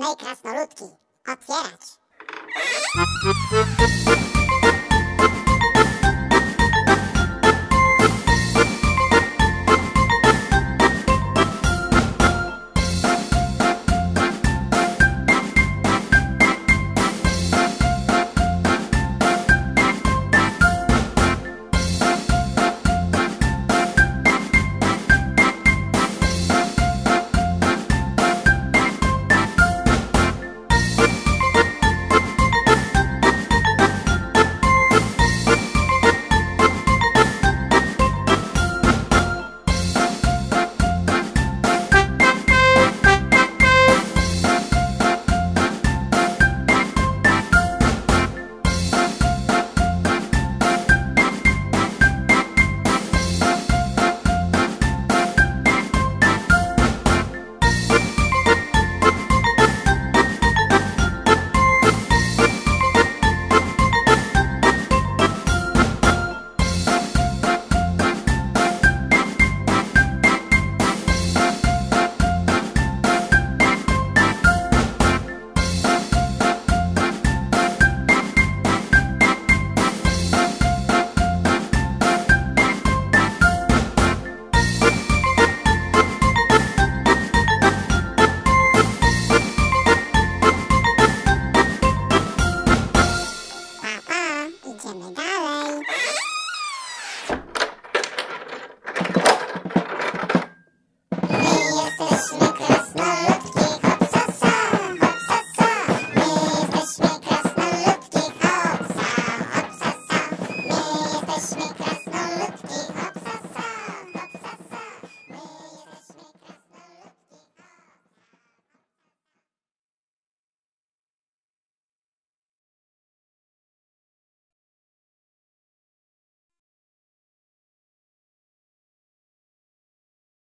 No krasnoludki, otwierać.